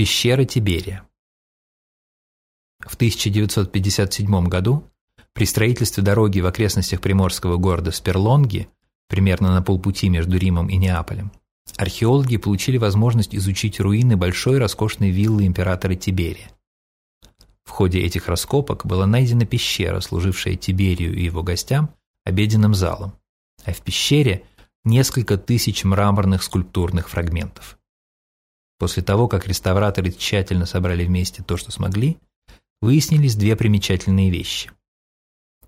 Пещера Тиберия. В 1957 году при строительстве дороги в окрестностях приморского города Сперлонги, примерно на полпути между Римом и Неаполем, археологи получили возможность изучить руины большой роскошной виллы императора Тиберия. В ходе этих раскопок была найдена пещера, служившая Тиберию и его гостям обеденным залом, а в пещере несколько тысяч мраморных скульптурных фрагментов. После того, как реставраторы тщательно собрали вместе то, что смогли, выяснились две примечательные вещи.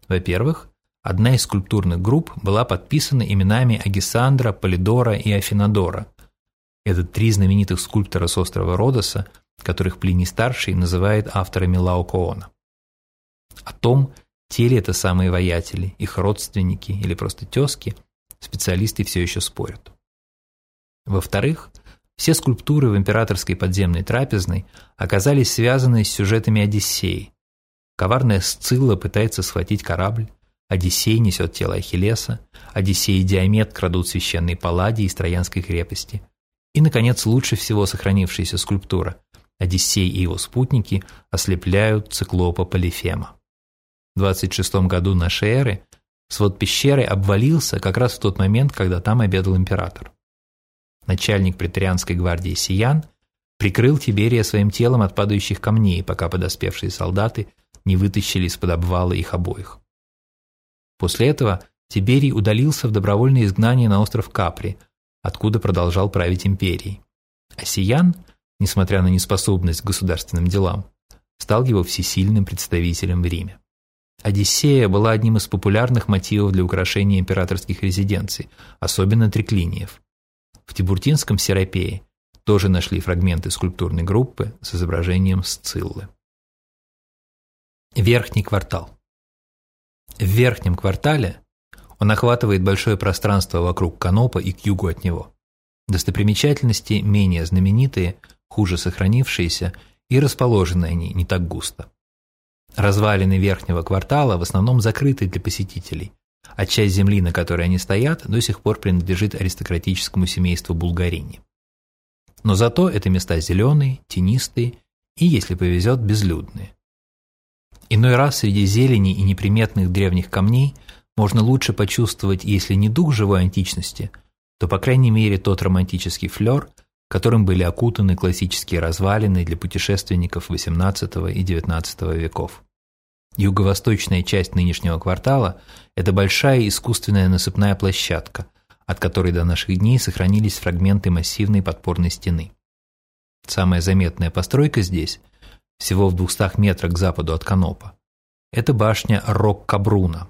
Во-первых, одна из скульптурных групп была подписана именами Агисандра, Полидора и Афинадора. Это три знаменитых скульптора с острова Родоса, которых Плиний-старший называет авторами Лаокоона. О том, те ли это самые воятели, их родственники или просто тезки, специалисты все еще спорят. Во-вторых, все скульптуры в императорской подземной трапезной оказались связаны с сюжетами Одиссеи. Коварная Сцилла пытается схватить корабль, Одиссей несет тело Ахиллеса, Одиссей и Диамет крадут священные палладии из Троянской крепости. И, наконец, лучше всего сохранившаяся скульптура Одиссей и его спутники ослепляют циклопа Полифема. В 26 году нашей эры свод пещеры обвалился как раз в тот момент, когда там обедал император начальник претарианской гвардии Сиян, прикрыл Тиберия своим телом от падающих камней, пока подоспевшие солдаты не вытащили из-под обвала их обоих. После этого Тиберий удалился в добровольное изгнание на остров Капри, откуда продолжал править империей. А Сиян, несмотря на неспособность к государственным делам, стал его всесильным представителем в Риме. Одиссея была одним из популярных мотивов для украшения императорских резиденций, особенно триклиниев. В Тибуртинском Серапее тоже нашли фрагменты скульптурной группы с изображением Сциллы. Верхний квартал. В верхнем квартале он охватывает большое пространство вокруг Канопа и к югу от него. Достопримечательности менее знаменитые, хуже сохранившиеся, и расположены они не так густо. Развалины верхнего квартала в основном закрыты для посетителей, а часть земли, на которой они стоят, до сих пор принадлежит аристократическому семейству Булгарини. Но зато это места зеленые, тенистые и, если повезет, безлюдные. Иной раз среди зелени и неприметных древних камней можно лучше почувствовать, если не дух живой античности, то, по крайней мере, тот романтический флер, которым были окутаны классические развалины для путешественников XVIII и XIX веков. Юго-восточная часть нынешнего квартала – это большая искусственная насыпная площадка, от которой до наших дней сохранились фрагменты массивной подпорной стены. Самая заметная постройка здесь, всего в 200 метрах к западу от Канопа, это башня Рок-Кабруна.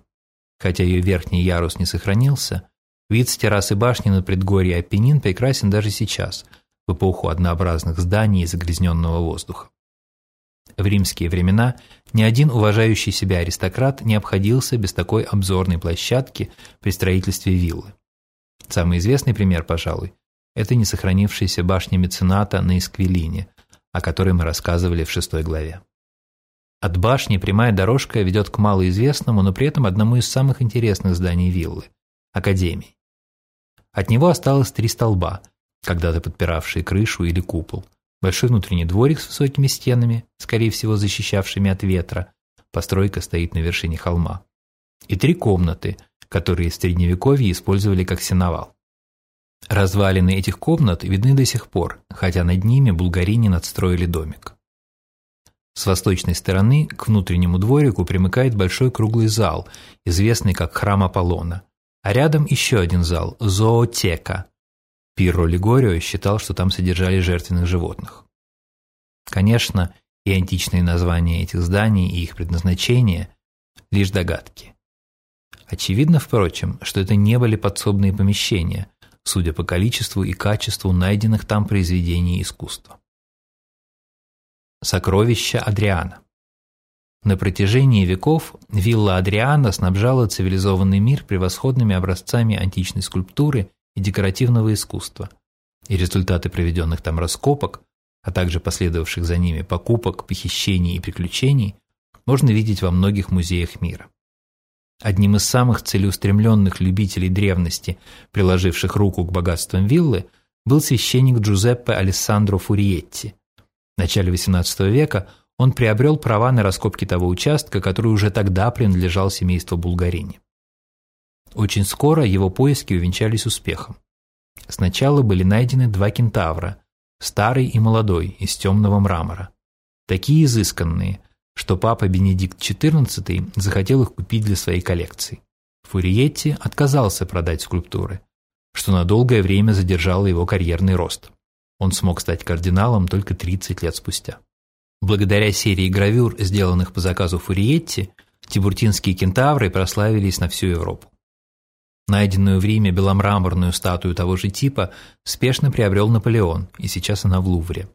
Хотя ее верхний ярус не сохранился, вид с террасы башни на предгорье Апеннин прекрасен даже сейчас, в эпоху однообразных зданий и загрязненного воздуха. В римские времена ни один уважающий себя аристократ не обходился без такой обзорной площадки при строительстве виллы. Самый известный пример, пожалуй, это не сохранившаяся башня мецената на Исквилине, о которой мы рассказывали в шестой главе. От башни прямая дорожка ведет к малоизвестному, но при этом одному из самых интересных зданий виллы – Академии. От него осталось три столба, когда-то подпиравшие крышу или купол – Большой внутренний дворик с высокими стенами, скорее всего защищавшими от ветра. Постройка стоит на вершине холма. И три комнаты, которые в Средневековье использовали как сеновал. Развалины этих комнат видны до сих пор, хотя над ними булгарине надстроили домик. С восточной стороны к внутреннему дворику примыкает большой круглый зал, известный как храм Аполлона, а рядом еще один зал – зоотека, Пирро Лигорио считал, что там содержали жертвенных животных. Конечно, и античные названия этих зданий и их предназначение – лишь догадки. Очевидно, впрочем, что это не были подсобные помещения, судя по количеству и качеству найденных там произведений искусства. Сокровища Адриана На протяжении веков вилла Адриана снабжала цивилизованный мир превосходными образцами античной скульптуры и декоративного искусства, и результаты проведенных там раскопок, а также последовавших за ними покупок, похищений и приключений можно видеть во многих музеях мира. Одним из самых целеустремленных любителей древности, приложивших руку к богатствам виллы, был священник Джузеппе Алессандро Фуриетти. В начале XVIII века он приобрел права на раскопки того участка, который уже тогда принадлежал семейству Булгарини. Очень скоро его поиски увенчались успехом. Сначала были найдены два кентавра, старый и молодой, из темного мрамора. Такие изысканные, что папа Бенедикт XIV захотел их купить для своей коллекции. Фуриетти отказался продать скульптуры, что на долгое время задержало его карьерный рост. Он смог стать кардиналом только 30 лет спустя. Благодаря серии гравюр, сделанных по заказу Фуриетти, тибуртинские кентавры прославились на всю Европу. Найденную в Риме беломраморную статую того же типа спешно приобрел Наполеон, и сейчас она в Лувре.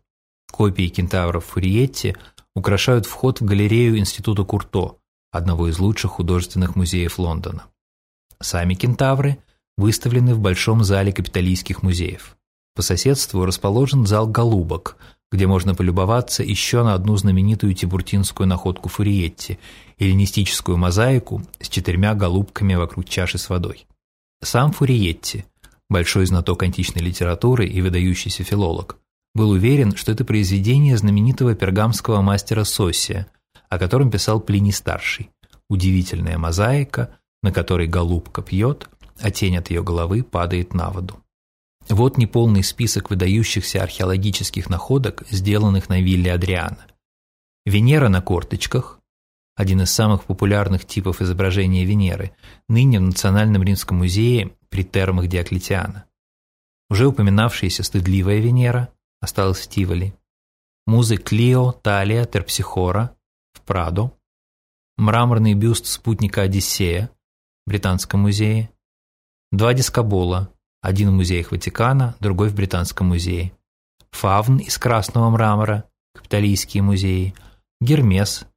Копии кентавров Фуриетти украшают вход в галерею Института Курто, одного из лучших художественных музеев Лондона. Сами кентавры выставлены в Большом зале капиталийских музеев. По соседству расположен зал голубок, где можно полюбоваться еще на одну знаменитую тибуртинскую находку Фуриетти – эллинистическую мозаику с четырьмя голубками вокруг чаши с водой. Сам Фуриетти, большой знаток античной литературы и выдающийся филолог, был уверен, что это произведение знаменитого пергамского мастера Сосия, о котором писал Плиний-старший. Удивительная мозаика, на которой голубка пьет, а тень от ее головы падает на воду. Вот неполный список выдающихся археологических находок, сделанных на вилле Адриана. Венера на корточках, один из самых популярных типов изображения Венеры, ныне в Национальном римском музее при термах Диоклетиана. Уже упоминавшаяся стыдливая Венера осталась в Тиволи. Музы Клио, Талия, Терпсихора в Прадо. Мраморный бюст спутника Одиссея в Британском музее. Два дискобола, один в музеях Ватикана, другой в Британском музее. Фавн из красного мрамора, Капитолийские музеи. Гермес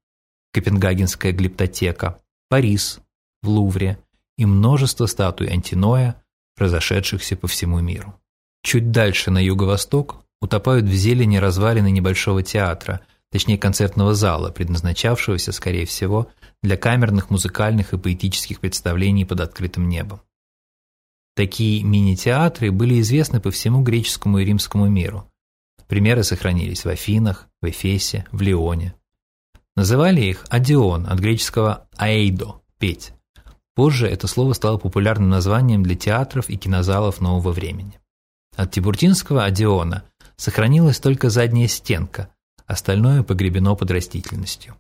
Копенгагенская глиптотека, Парис в Лувре и множество статуй Антиноя, разошедшихся по всему миру. Чуть дальше, на юго-восток, утопают в зелени развалины небольшого театра, точнее концертного зала, предназначавшегося, скорее всего, для камерных, музыкальных и поэтических представлений под открытым небом. Такие мини-театры были известны по всему греческому и римскому миру. Примеры сохранились в Афинах, в Эфесе, в Лионе. Называли их «адион» от греческого «аэйдо» – «петь». Позже это слово стало популярным названием для театров и кинозалов нового времени. От тибуртинского «адиона» сохранилась только задняя стенка, остальное погребено под растительностью.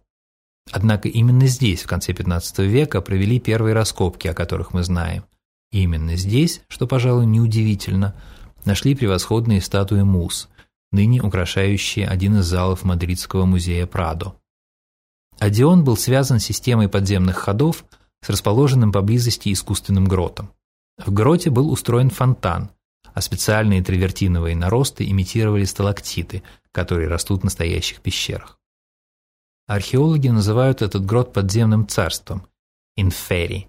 Однако именно здесь, в конце XV века, провели первые раскопки, о которых мы знаем. И именно здесь, что, пожалуй, неудивительно, нашли превосходные статуи мус, ныне украшающие один из залов Мадридского музея Прадо. Одион был связан системой подземных ходов с расположенным поблизости искусственным гротом. В гроте был устроен фонтан, а специальные травертиновые наросты имитировали сталактиты, которые растут в настоящих пещерах. Археологи называют этот грот подземным царством – инфери,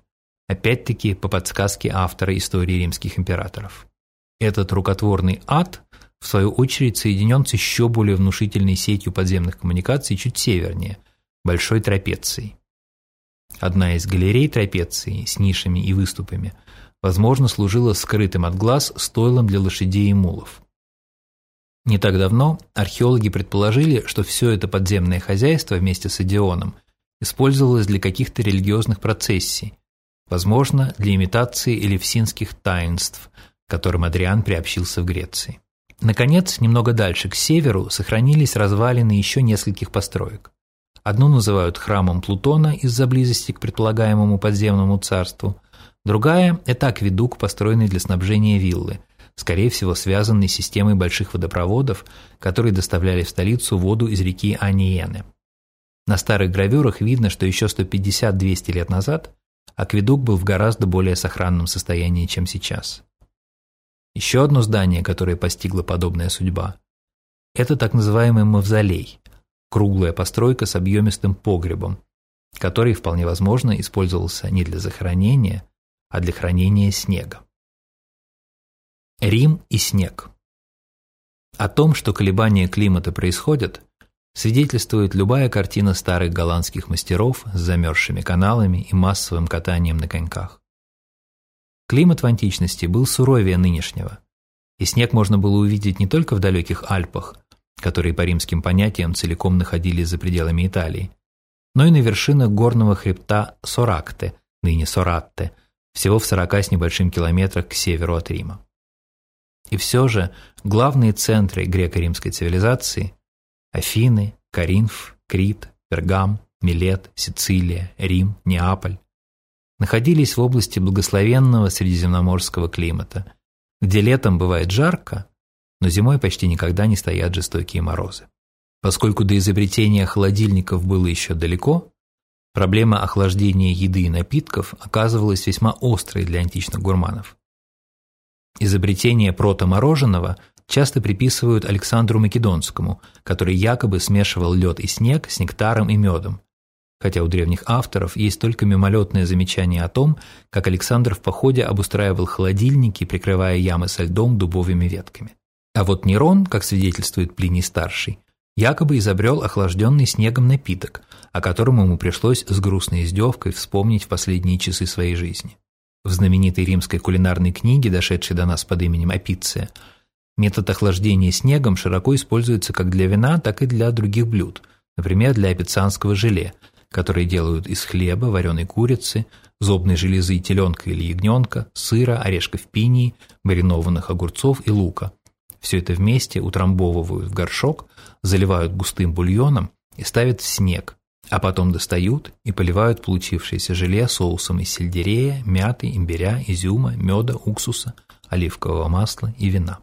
опять-таки по подсказке автора истории римских императоров. Этот рукотворный ад, в свою очередь, соединен с еще более внушительной сетью подземных коммуникаций чуть севернее – Большой трапецией. Одна из галерей трапеции с нишами и выступами, возможно, служила скрытым от глаз стойлом для лошадей и мулов. Не так давно археологи предположили, что все это подземное хозяйство вместе с Идионом использовалось для каких-то религиозных процессий, возможно, для имитации элевсинских таинств, которым Адриан приобщился в Греции. Наконец, немного дальше, к северу, сохранились развалины еще нескольких построек. Одну называют храмом Плутона из-за близости к предполагаемому подземному царству, другая – это акведук, построенный для снабжения виллы, скорее всего связанный с системой больших водопроводов, которые доставляли в столицу воду из реки Аниены. На старых гравюрах видно, что еще 150-200 лет назад акведук был в гораздо более сохранном состоянии, чем сейчас. Еще одно здание, которое постигло подобная судьба – это так называемый мавзолей – круглая постройка с объемистым погребом, который, вполне возможно, использовался не для захоронения, а для хранения снега. Рим и снег. О том, что колебания климата происходят, свидетельствует любая картина старых голландских мастеров с замерзшими каналами и массовым катанием на коньках. Климат в античности был суровее нынешнего, и снег можно было увидеть не только в далеких Альпах, которые по римским понятиям целиком находились за пределами Италии, но и на вершинах горного хребта Соракте, ныне Соратте, всего в 40 с небольшим километрах к северу от Рима. И все же главные центры греко-римской цивилизации – Афины, Каринф, Крит, Пергам, Милет, Сицилия, Рим, Неаполь – находились в области благословенного средиземноморского климата, где летом бывает жарко, но зимой почти никогда не стоят жестокие морозы. Поскольку до изобретения холодильников было еще далеко, проблема охлаждения еды и напитков оказывалась весьма острой для античных гурманов. Изобретение протомороженого часто приписывают Александру Македонскому, который якобы смешивал лед и снег с нектаром и медом, хотя у древних авторов есть только мимолетное замечание о том, как Александр в походе обустраивал холодильники, прикрывая ямы со льдом дубовыми ветками. А вот Нерон, как свидетельствует Плиний-старший, якобы изобрел охлажденный снегом напиток, о котором ему пришлось с грустной издевкой вспомнить в последние часы своей жизни. В знаменитой римской кулинарной книге, дошедшей до нас под именем Апиция, метод охлаждения снегом широко используется как для вина, так и для других блюд, например, для апицанского желе, которое делают из хлеба, вареной курицы, зубной железы теленка или ягненка, сыра, орешков пинии, маринованных огурцов и лука – все это вместе утрамбовывают в горшок, заливают густым бульоном и ставят в снег, а потом достают и поливают получившееся желе соусом из сельдерея, мяты, имбиря, изюма, меда, уксуса, оливкового масла и вина.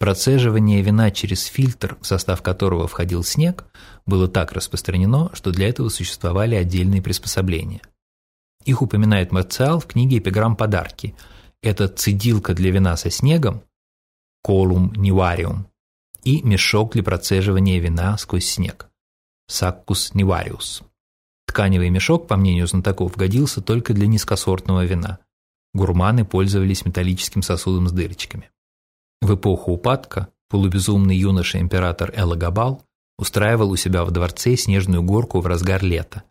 Процеживание вина через фильтр, в состав которого входил снег, было так распространено, что для этого существовали отдельные приспособления. Их упоминает Марциал в книге «Эпиграмм подарки». Это цедилка для вина со снегом, колум нивариум и мешок для процеживания вина сквозь снег – саккус нивариус. Тканевый мешок, по мнению знатоков, годился только для низкосортного вина. Гурманы пользовались металлическим сосудом с дырочками. В эпоху упадка полубезумный юноша-император Элагабал устраивал у себя в дворце снежную горку в разгар лета.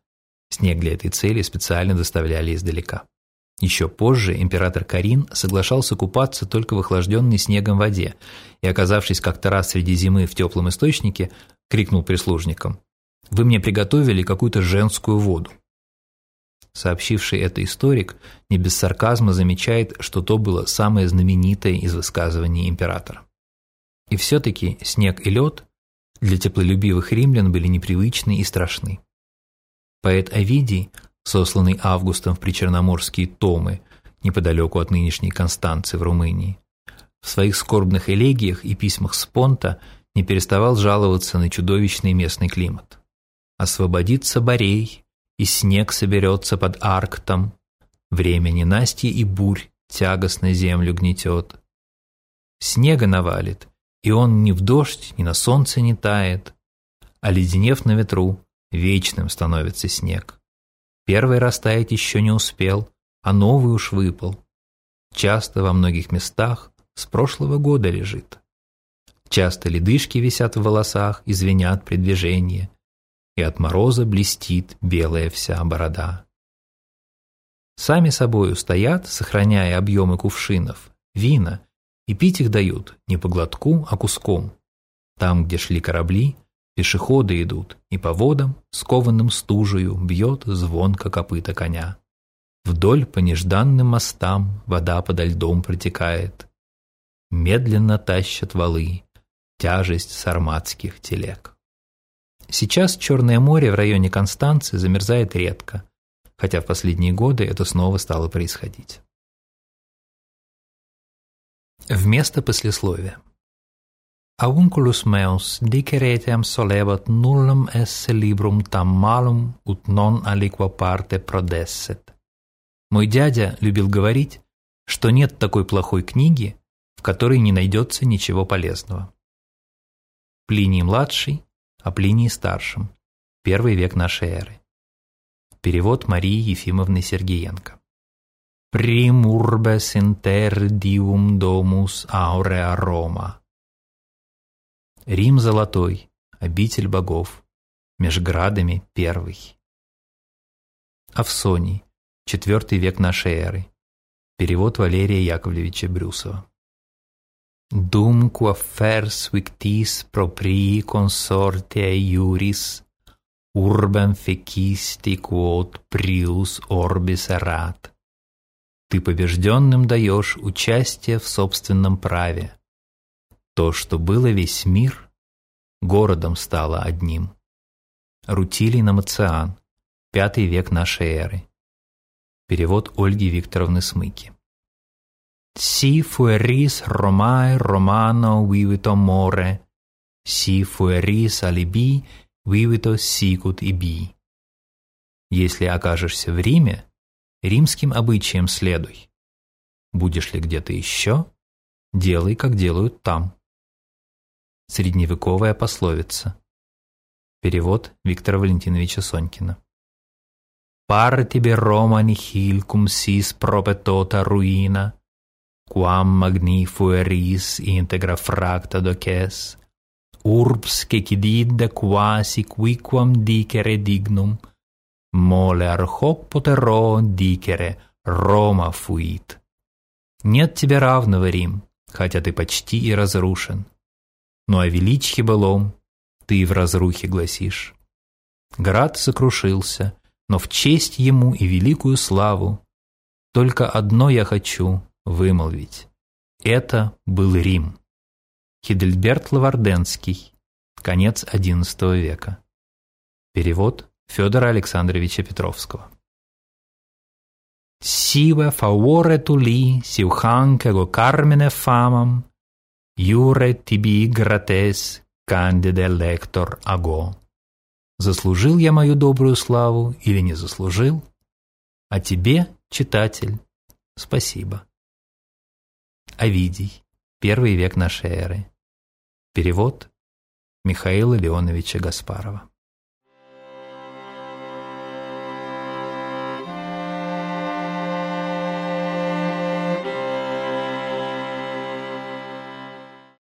Снег для этой цели специально доставляли издалека. Еще позже император Карин соглашался купаться только в охлажденной снегом воде и, оказавшись как-то раз среди зимы в теплом источнике, крикнул прислужникам «Вы мне приготовили какую-то женскую воду». Сообщивший это историк не без сарказма замечает, что то было самое знаменитое из высказываний императора. И все-таки снег и лед для теплолюбивых римлян были непривычны и страшны. Поэт Овидий сосланный Августом в причерноморские Томы, неподалеку от нынешней Констанции в Румынии. В своих скорбных элегиях и письмах с Понта не переставал жаловаться на чудовищный местный климат. «Освободится Борей, и снег соберется под Арктом, время ненастья и бурь тягостно землю гнетет. Снега навалит, и он ни в дождь, ни на солнце не тает, а леденев на ветру, вечным становится снег. Первый растаять еще не успел, а новый уж выпал. Часто во многих местах с прошлого года лежит. Часто ледышки висят в волосах и звенят при движении, и от мороза блестит белая вся борода. Сами собою стоят, сохраняя объемы кувшинов, вина, и пить их дают не по глотку, а куском. Там, где шли корабли, Пешеходы идут, и по водам, скованным стужею, бьет звонко копыта коня. Вдоль по нежданным мостам вода подо льдом протекает. Медленно тащат валы, тяжесть сарматских телег. Сейчас Черное море в районе Констанции замерзает редко, хотя в последние годы это снова стало происходить. Вместо послесловия. Avunculus meus dicere etiam solebat nullum esse librum tam malum ut non aliqua parte prodesset. Мой дядя любил говорить, что нет такой плохой книги, в которой не найдется ничего полезного. Плиний-младший о Плинии-старшем, первый век нашей эры. Перевод Марии Ефимовны Сергеенко. Примурбес inter dium domus aurea Roma. Рим золотой, обитель богов, меж градами первый. Авсоний, четвертый век нашей эры. Перевод Валерия Яковлевича Брюсова. Dum quaffers victis proprii consortia iuris, urban fecisti quod prius orbis erat. Ты побежденным даешь участие в собственном праве. То, что было весь мир, городом стало одним. Рутилий Намациан, пятый век нашей эры. Перевод Ольги Викторовны Смыки. Si fueris Romae Romano vivito more, si fueris alibi vivito sicut ibi. Если окажешься в Риме, римским обычаям следуй. Будешь ли где-то еще, делай, как делают там. Средневековая пословица. Перевод Виктора Валентиновича Сонькина. Пар тебе Рома нихиль cum sis propetota ruina, quam magni fueris integra fracta doces, urbs cecidide quasi quiquam dicere dignum, mole архок потеро дикере, Рома фуит. Нет тебе равного, Рим, хотя ты почти и разрушен. Но о величье былом ты и в разрухе гласишь. Град сокрушился, но в честь ему и великую славу только одно я хочу вымолвить. Это был Рим. Хидельберт Лаварденский. Конец XI века. Перевод Федора Александровича Петровского. Tu li, siuhanque go carmine famam, Юре tibi grates, candide lector ago. Заслужил я мою добрую славу или не заслужил? А тебе, читатель, спасибо. Овидий. Первый век нашей эры. Перевод Михаила Леоновича Гаспарова.